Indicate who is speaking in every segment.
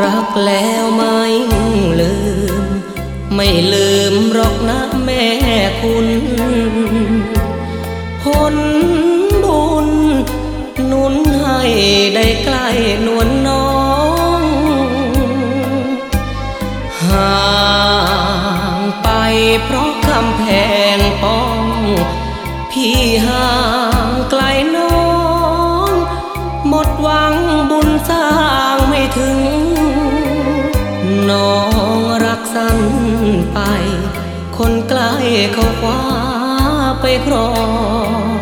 Speaker 1: รักแล้วไม่ลืม ไม่ลืมหรอกนะแม่คุณผลบุญนุนให้ได้ใกล้นวลน้องห่างไปเพราะคำแพงป้อง พี่ห่างไกลน้อง หมดหวังบุญสร้างไม่ถึง น้องรักสั้นไป คนใกล้เขาคว้าไปครอง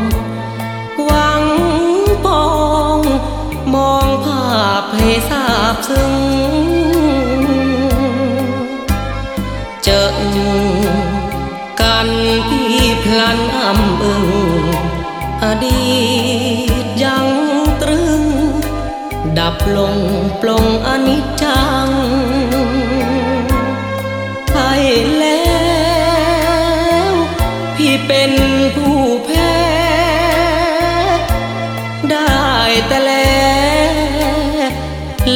Speaker 1: หวังปอง มองภาพให้ทราบซึ้งเจอกันพี่พลันอำอึงอดีต ดับลงปลงอนิจจังไปแล้ว พี่เป็นผู้แพ้ ได้แต่แล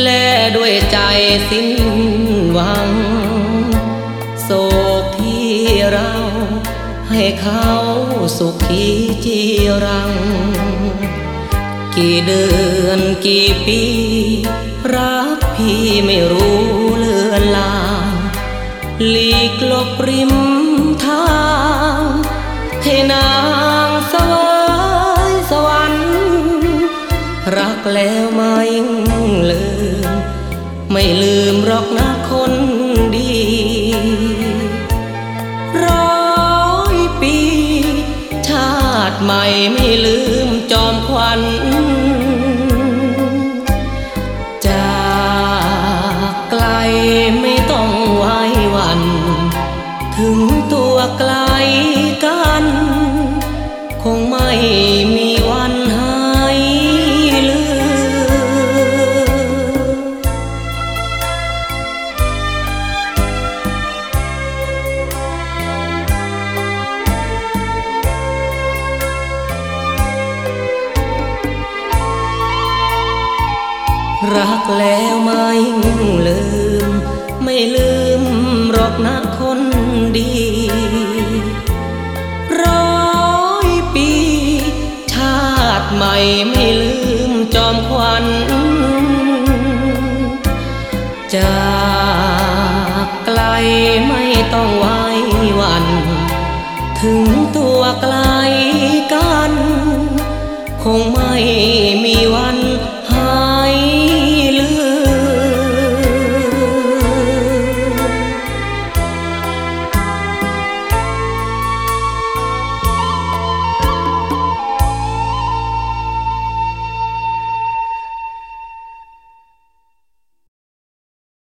Speaker 1: แลด้วยใจสิ้นหวัง โศกที่เรา ให้เขาสุขีจีรัง กี่เดือนกี่ปี รักพี่ไม่รู้เลือนลางหลีกลบริมทาง ให้นางสวยสวรรค์รักแล้วไม่ลืม ไม่ลืมหรอกนะคนดีร้อยปี ชาติใหม่ไม่ลืม ถึงตัวไกลกัน คงไม่มีวันหายลืมรักแล้วไม่ลืม ไม่ลืมหรอกนะ ใหม่ไม่ลืมจอมควันจากไกลไม่ต้องไว้วัน ถึงตัวไกลกัน คงไม่มีวัน